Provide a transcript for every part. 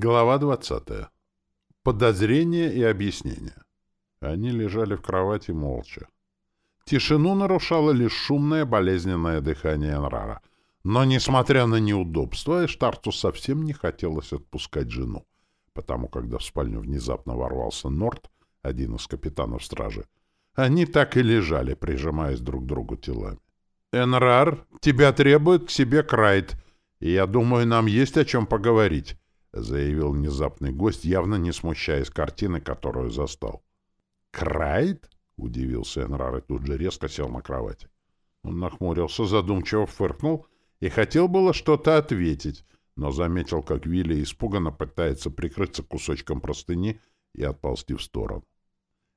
Глава 20. Подозрения и объяснения. Они лежали в кровати молча. Тишину нарушало лишь шумное болезненное дыхание Энрара. Но, несмотря на неудобства, Эштарцу совсем не хотелось отпускать жену, потому когда в спальню внезапно ворвался Норт, один из капитанов стражи, они так и лежали, прижимаясь друг к другу телами. «Энрар, тебя требует к себе Крайт, и я думаю, нам есть о чем поговорить», — заявил внезапный гость, явно не смущаясь картины, которую застал. «Крайт?» — удивился Энрар и тут же резко сел на кровати. Он нахмурился, задумчиво фыркнул и хотел было что-то ответить, но заметил, как Вилли испуганно пытается прикрыться кусочком простыни и отползти в сторону.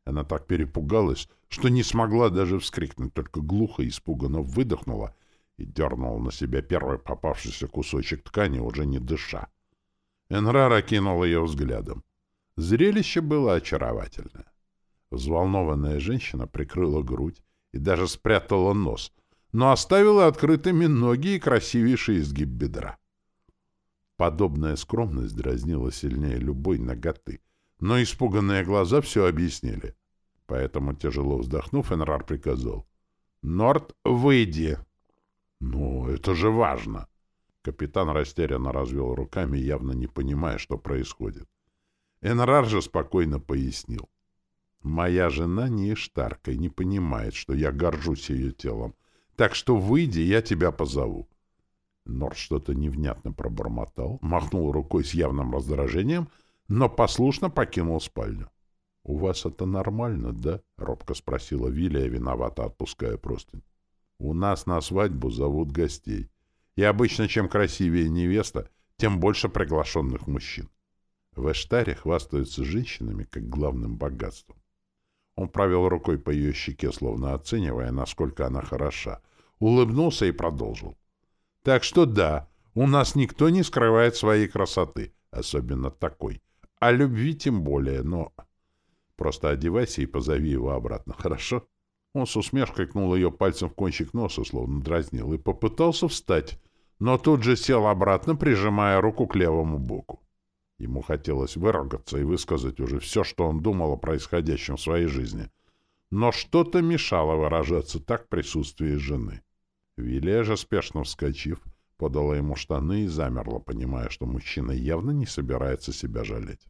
Она так перепугалась, что не смогла даже вскрикнуть, только глухо и испуганно выдохнула и дернула на себя первый попавшийся кусочек ткани, уже не дыша. Энрар окинул ее взглядом. Зрелище было очаровательное. Взволнованная женщина прикрыла грудь и даже спрятала нос, но оставила открытыми ноги и красивейший изгиб бедра. Подобная скромность дразнила сильнее любой ноготы, но испуганные глаза все объяснили. Поэтому, тяжело вздохнув, Энрар приказал. «Норт, выйди!» «Ну, это же важно!» Капитан растерянно развел руками, явно не понимая, что происходит. Энрар же спокойно пояснил. «Моя жена не иштарка и не понимает, что я горжусь ее телом. Так что выйди, я тебя позову». Норт что-то невнятно пробормотал, махнул рукой с явным раздражением, но послушно покинул спальню. — У вас это нормально, да? — робко спросила Вилия, виновато отпуская простынь. — У нас на свадьбу зовут гостей. И обычно, чем красивее невеста, тем больше приглашенных мужчин. В Эштаре хвастаются женщинами как главным богатством. Он провел рукой по ее щеке, словно оценивая, насколько она хороша, улыбнулся и продолжил. — Так что да, у нас никто не скрывает своей красоты, особенно такой. А любви тем более, но... Просто одевайся и позови его обратно, хорошо? Он с усмешкой кнул ее пальцем в кончик носа, словно дразнил, и попытался встать, но тут же сел обратно, прижимая руку к левому боку. Ему хотелось выругаться и высказать уже все, что он думал о происходящем в своей жизни. Но что-то мешало выражаться так в присутствии жены. Вилия же, спешно вскочив, подала ему штаны и замерла, понимая, что мужчина явно не собирается себя жалеть.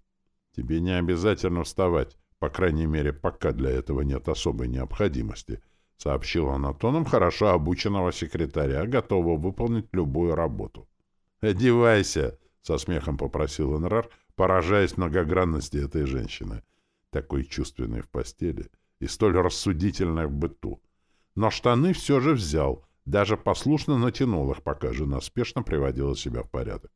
«Тебе не обязательно вставать. По крайней мере, пока для этого нет особой необходимости, сообщила она тоном хорошо обученного секретаря, готового выполнить любую работу. «Одевайся!» — со смехом попросил Энрар, поражаясь многогранности этой женщины, такой чувственной в постели и столь рассудительной в быту. Но штаны все же взял, даже послушно натянул их, пока жена спешно приводила себя в порядок.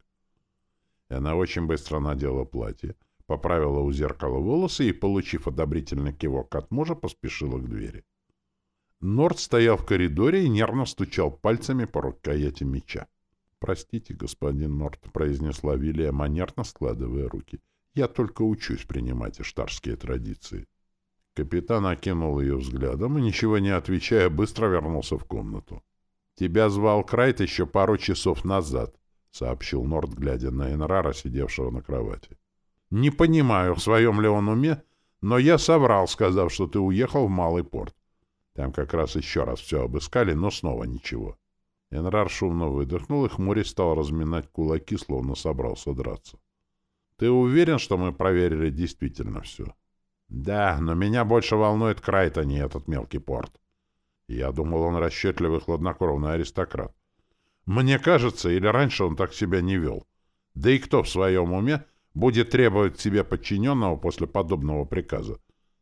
И она очень быстро надела платье, поправила у зеркала волосы и, получив одобрительный кивок от мужа, поспешила к двери. Норд стоял в коридоре и нервно стучал пальцами по рукояти меча. «Простите, господин Норд», — произнесла Вилия, манерно складывая руки. «Я только учусь принимать иштарские традиции». Капитан окинул ее взглядом и, ничего не отвечая, быстро вернулся в комнату. «Тебя звал Крайт еще пару часов назад», — сообщил Норд, глядя на Энрара, сидевшего на кровати. Не понимаю, в своем ли он уме, но я соврал, сказав, что ты уехал в Малый порт. Там как раз еще раз все обыскали, но снова ничего. Энрар шумно выдохнул и хмурясь стал разминать кулаки, словно собрался драться. — Ты уверен, что мы проверили действительно все? — Да, но меня больше волнует Крайт, а не этот мелкий порт. Я думал, он расчетливый, хладнокровный аристократ. Мне кажется, или раньше он так себя не вел. Да и кто в своем уме будет требовать себе подчиненного после подобного приказа.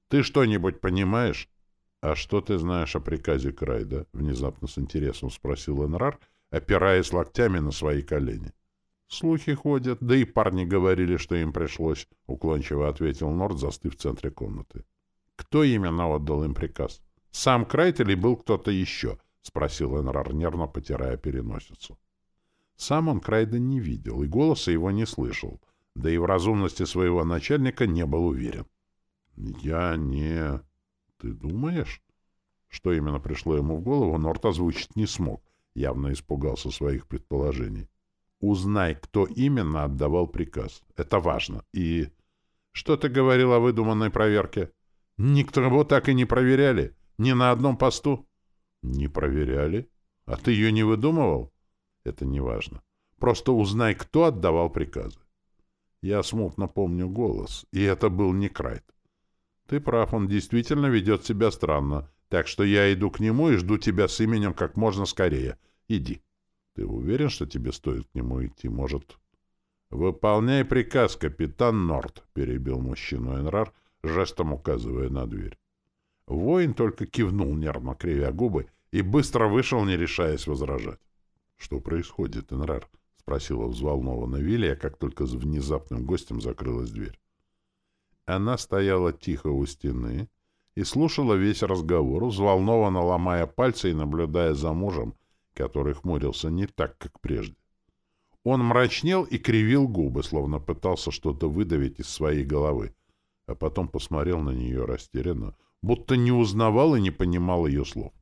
Ты что-нибудь понимаешь? — А что ты знаешь о приказе Крайда? — внезапно с интересом спросил Энрар, опираясь локтями на свои колени. — Слухи ходят, да и парни говорили, что им пришлось, — уклончиво ответил Норд, застыв в центре комнаты. — Кто именно отдал им приказ? Сам Крайт или был кто-то еще? — спросил Энрар, нервно потирая переносицу. Сам он Крайда не видел и голоса его не слышал — да и в разумности своего начальника не был уверен. «Я не... Ты думаешь?» Что именно пришло ему в голову, Норт озвучить не смог, явно испугался своих предположений. Узнай, кто именно отдавал приказ. Это важно. И... Что ты говорил о выдуманной проверке? Никого так и не проверяли? Ни на одном посту? Не проверяли. А ты ее не выдумывал? Это не важно. Просто узнай, кто отдавал приказы. Я смутно помню голос, и это был не Крайт. Ты прав, он действительно ведет себя странно, так что я иду к нему и жду тебя с именем как можно скорее. Иди. Ты уверен, что тебе стоит к нему идти? Может... «Выполняй приказ, капитан Норт», — перебил мужчину Энрар, жестом указывая на дверь. Воин только кивнул, нервно кривя губы, и быстро вышел, не решаясь возражать. «Что происходит, Энрар?» — спросила взволнованно Вилия, как только с внезапным гостем закрылась дверь. Она стояла тихо у стены и слушала весь разговор, взволнованно ломая пальцы и наблюдая за мужем, который хмурился не так, как прежде. Он мрачнел и кривил губы, словно пытался что-то выдавить из своей головы, а потом посмотрел на нее растерянно, будто не узнавал и не понимал ее слов.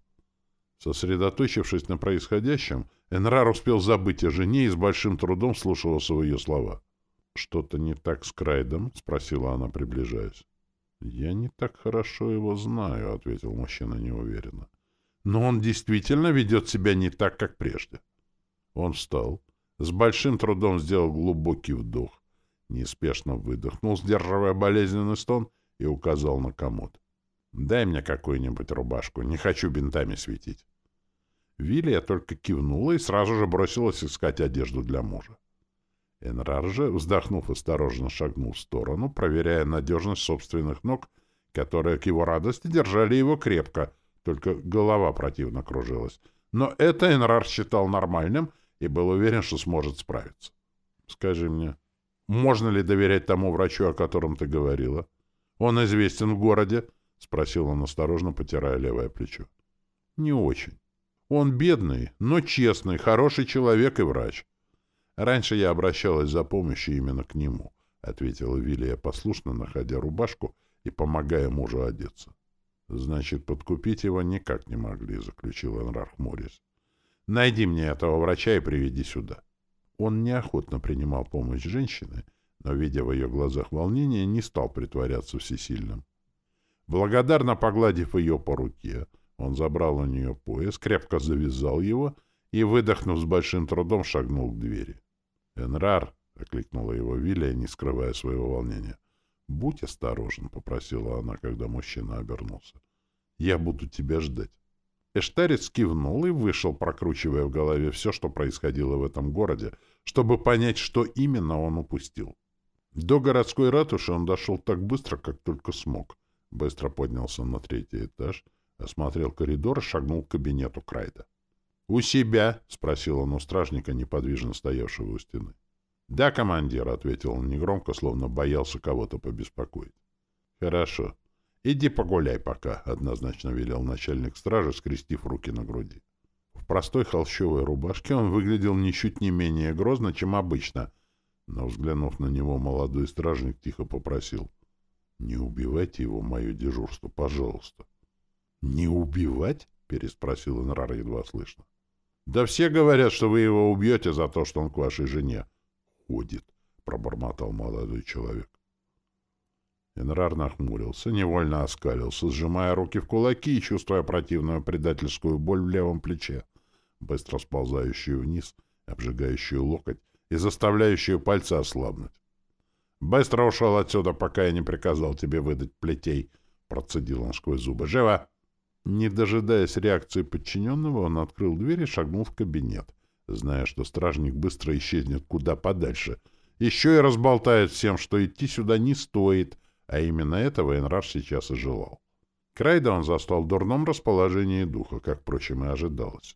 Сосредоточившись на происходящем, Энрар успел забыть о жене и с большим трудом слушался в ее слова. «Что-то не так с Крайдом?» — спросила она, приближаясь. «Я не так хорошо его знаю», — ответил мужчина неуверенно. «Но он действительно ведет себя не так, как прежде». Он встал, с большим трудом сделал глубокий вдох, неспешно выдохнул, сдерживая болезненный стон, и указал на комод. «Дай мне какую-нибудь рубашку, не хочу бинтами светить». Вилия только кивнула и сразу же бросилась искать одежду для мужа. Энрар же, вздохнув, осторожно шагнул в сторону, проверяя надежность собственных ног, которые, к его радости, держали его крепко, только голова противно кружилась. Но это Энрар считал нормальным и был уверен, что сможет справиться. Скажи мне, можно ли доверять тому врачу, о котором ты говорила? Он известен в городе? — спросил он осторожно, потирая левое плечо. — Не очень. Он бедный, но честный, хороший человек и врач. Раньше я обращалась за помощью именно к нему, — ответила Вилия послушно, находя рубашку и помогая мужу одеться. — Значит, подкупить его никак не могли, — заключил Энрар хмурясь. Найди мне этого врача и приведи сюда. Он неохотно принимал помощь женщины, но, видя в ее глазах волнение, не стал притворяться всесильным. Благодарно погладив ее по руке, он забрал у нее пояс, крепко завязал его и, выдохнув с большим трудом, шагнул к двери. «Энрар!» — окликнула его Вилия, не скрывая своего волнения. «Будь осторожен», — попросила она, когда мужчина обернулся. «Я буду тебя ждать». Эштарец кивнул и вышел, прокручивая в голове все, что происходило в этом городе, чтобы понять, что именно он упустил. До городской ратуши он дошел так быстро, как только смог. Быстро поднялся на третий этаж, осмотрел коридор и шагнул к кабинету Крайда. «У себя?» — спросил он у стражника, неподвижно стоявшего у стены. «Да, командир», — ответил он негромко, словно боялся кого-то побеспокоить. «Хорошо. «Иди погуляй пока», — однозначно велел начальник стражи, скрестив руки на груди. В простой холщовой рубашке он выглядел ничуть не менее грозно, чем обычно, но, взглянув на него, молодой стражник тихо попросил. «Не убивайте его, мое дежурство, пожалуйста». «Не убивать?» — переспросил Энрар едва слышно. «Да все говорят, что вы его убьете за то, что он к вашей жене ходит», — пробормотал молодой человек. Энрар нахмурился, невольно оскалился, сжимая руки в кулаки и чувствуя противную предательскую боль в левом плече, быстро сползающую вниз, обжигающую локоть и заставляющую пальцы ослабнуть. «Быстро ушел отсюда, пока я не приказал тебе выдать плетей», — процедил он сквозь зубы. «Живо!» Не дожидаясь реакции подчиненного, он открыл дверь и шагнул в кабинет, зная, что стражник быстро исчезнет куда подальше. Еще и разболтает всем, что идти сюда не стоит, а именно этого Энрар сейчас и желал. Крайда он застал в дурном расположении духа, как, впрочем, и ожидалось.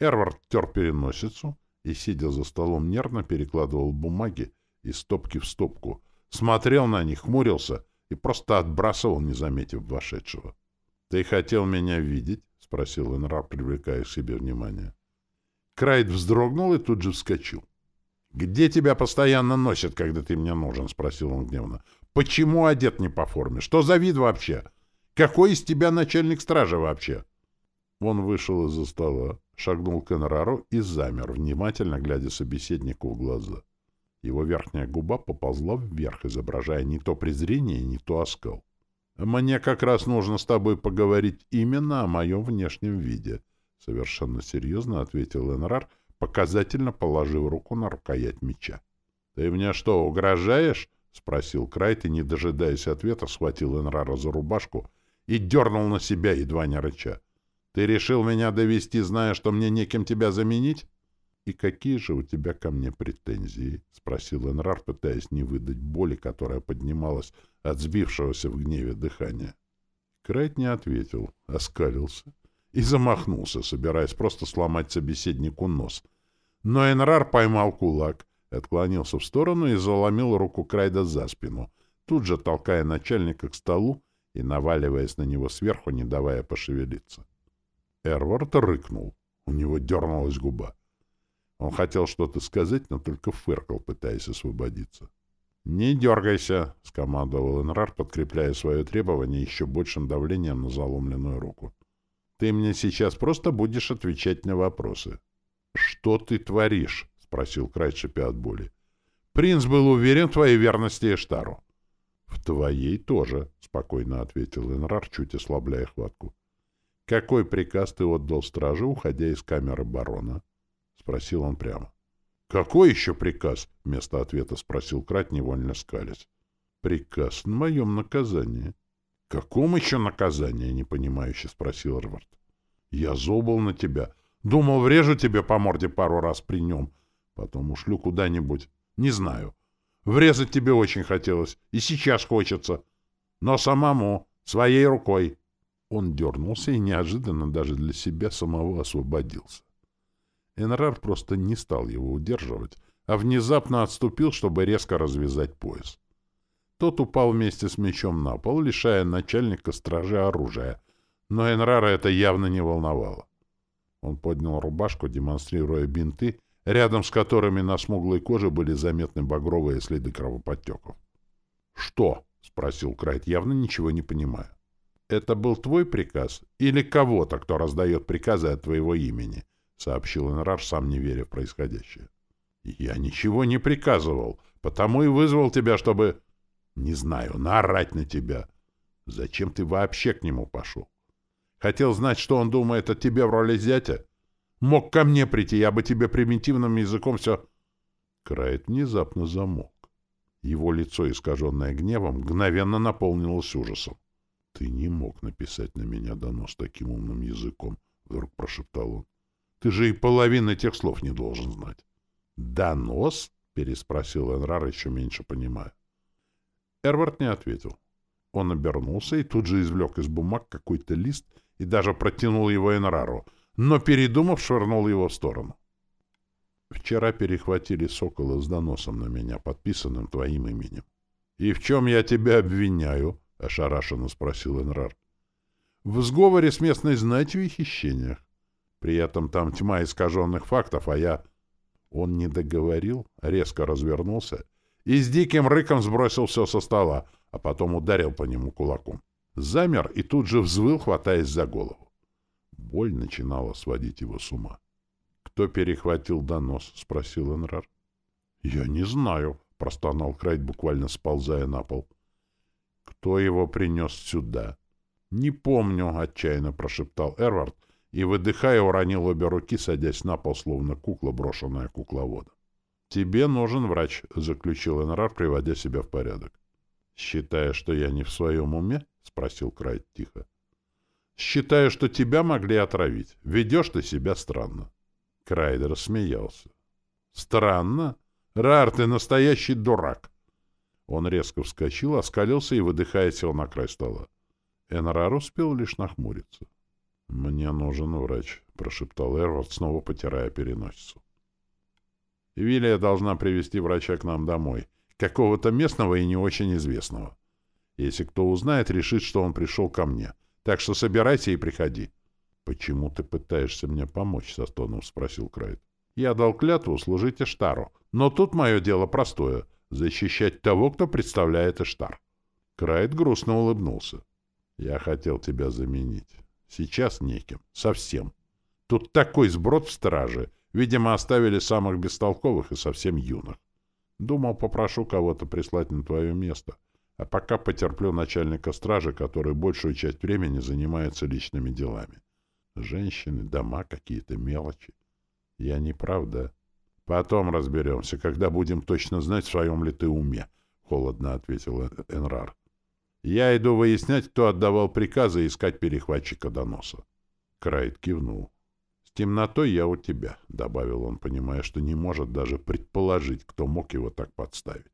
Эрвард тер переносицу и, сидя за столом, нервно перекладывал бумаги из стопки в стопку, смотрел на них, хмурился и просто отбрасывал, не заметив вошедшего. — Ты хотел меня видеть? — спросил Энрар, привлекая к себе внимание. Крайд вздрогнул и тут же вскочил. — Где тебя постоянно носят, когда ты мне нужен? — спросил он гневно. Почему одет не по форме? Что за вид вообще? Какой из тебя начальник стражи вообще? Он вышел из-за стола, шагнул к Энрару и замер, внимательно глядя собеседнику в глаза. Его верхняя губа поползла вверх, изображая не то презрение, не то оскал. «Мне как раз нужно с тобой поговорить именно о моем внешнем виде», — совершенно серьезно ответил Энрар, показательно положив руку на рукоять меча. «Ты мне что, угрожаешь?» — спросил Крайт и, не дожидаясь ответа, схватил Энрара за рубашку и дернул на себя, едва не рыча. «Ты решил меня довести, зная, что мне некем тебя заменить?» «И какие же у тебя ко мне претензии?» — спросил Энрар, пытаясь не выдать боли, которая поднималась от сбившегося в гневе дыхания. Крайт не ответил, оскалился и замахнулся, собираясь просто сломать собеседнику нос. Но Энрар поймал кулак, отклонился в сторону и заломил руку Крайда за спину, тут же толкая начальника к столу и наваливаясь на него сверху, не давая пошевелиться. Эрвард рыкнул. У него дернулась губа. Он хотел что-то сказать, но только фыркал, пытаясь освободиться. «Не дергайся!» — скомандовал Энрар, подкрепляя свое требование еще большим давлением на заломленную руку. «Ты мне сейчас просто будешь отвечать на вопросы». «Что ты творишь?» — спросил Крайт, шипя от боли. «Принц был уверен в твоей верности Эштару». «В твоей тоже», — спокойно ответил Энрар, чуть ослабляя хватку. «Какой приказ ты отдал страже, уходя из камеры барона?» — спросил он прямо. «Какой еще приказ?» — вместо ответа спросил Крат, невольно скалясь. «Приказ на моем наказании». «Каком еще наказании?» — непонимающе спросил Эрвард. «Я зол на тебя. Думал, врежу тебе по морде пару раз при нем. Потом ушлю куда-нибудь. Не знаю. Врезать тебе очень хотелось. И сейчас хочется. Но самому, своей рукой». Он дернулся и неожиданно даже для себя самого освободился. Энрар просто не стал его удерживать, а внезапно отступил, чтобы резко развязать пояс. Тот упал вместе с мечом на пол, лишая начальника стражи оружия, но Энрара это явно не волновало. Он поднял рубашку, демонстрируя бинты, рядом с которыми на смуглой коже были заметны багровые следы кровоподтеков. «Что?» — спросил Крайт, явно ничего не понимая. «Это был твой приказ? Или кого-то, кто раздает приказы от твоего имени?» — сообщил Энрар, сам не веря в происходящее. «Я ничего не приказывал, потому и вызвал тебя, чтобы...» «Не знаю, наорать на тебя. Зачем ты вообще к нему пошел? Хотел знать, что он думает о тебе в роли зятя? Мог ко мне прийти, я бы тебе примитивным языком все...» Крайт внезапно замолк. Его лицо, искаженное гневом, мгновенно наполнилось ужасом. «Ты не мог написать на меня донос таким умным языком», — вдруг прошептал он. Ты же и половины тех слов не должен знать. «Донос?» — переспросил Энрар, еще меньше понимая. Эрвард не ответил. Он обернулся и тут же извлек из бумаг какой-то лист и даже протянул его Энрару, но, передумав, швырнул его в сторону. «Вчера перехватили Сокола с доносом на меня, подписанным твоим именем». «И в чем я тебя обвиняю?» — ошарашенно спросил Энрар. «В сговоре с местной знатью и хищениях. При этом там тьма искаженных фактов, а я... Он не договорил, резко развернулся и с диким рыком сбросил все со стола, а потом ударил по нему кулаком. Замер и тут же взвыл, хватаясь за голову. Боль начинала сводить его с ума. «Кто перехватил донос?» — спросил Энрар. «Я не знаю», — простонал Крайт, буквально сползая на пол. «Кто его принес сюда?» «Не помню», — отчаянно прошептал Эрвард, и, выдыхая, уронил обе руки, садясь на пол, словно кукла, брошенная кукловодом. «Тебе нужен врач», — заключил Энрар, приводя себя в порядок. «Считая, что я не в своем уме?» — спросил Крайт тихо. «Считаю, что тебя могли отравить. Ведешь ты себя странно». Крайд рассмеялся. «Странно? Рар, ты настоящий дурак!» Он резко вскочил, оскалился и, выдыхая, сел на край стола. Энрар успел лишь нахмуриться. «Мне нужен врач», — прошептал Эрвард, снова потирая переносицу. «Вилия должна привести врача к нам домой. Какого-то местного и не очень известного. Если кто узнает, решит, что он пришел ко мне. Так что собирайся и приходи». «Почему ты пытаешься мне помочь?» — со стоном спросил Крайт. «Я дал клятву служить Эштару. Но тут мое дело простое — защищать того, кто представляет Эштар». Крайт грустно улыбнулся. «Я хотел тебя заменить. Сейчас неким. Совсем. Тут такой сброд в страже. Видимо, оставили самых бестолковых и совсем юных. Думал, попрошу кого-то прислать на твое место. А пока потерплю начальника стражи, который большую часть времени занимается личными делами. Женщины, дома, какие-то мелочи. Я не прав, да? Потом разберемся, когда будем точно знать, в своем ли ты уме, — холодно ответил Энрар. Я иду выяснять, кто отдавал приказы искать перехватчика доноса. Крайт кивнул. — С темнотой я у тебя, — добавил он, понимая, что не может даже предположить, кто мог его так подставить.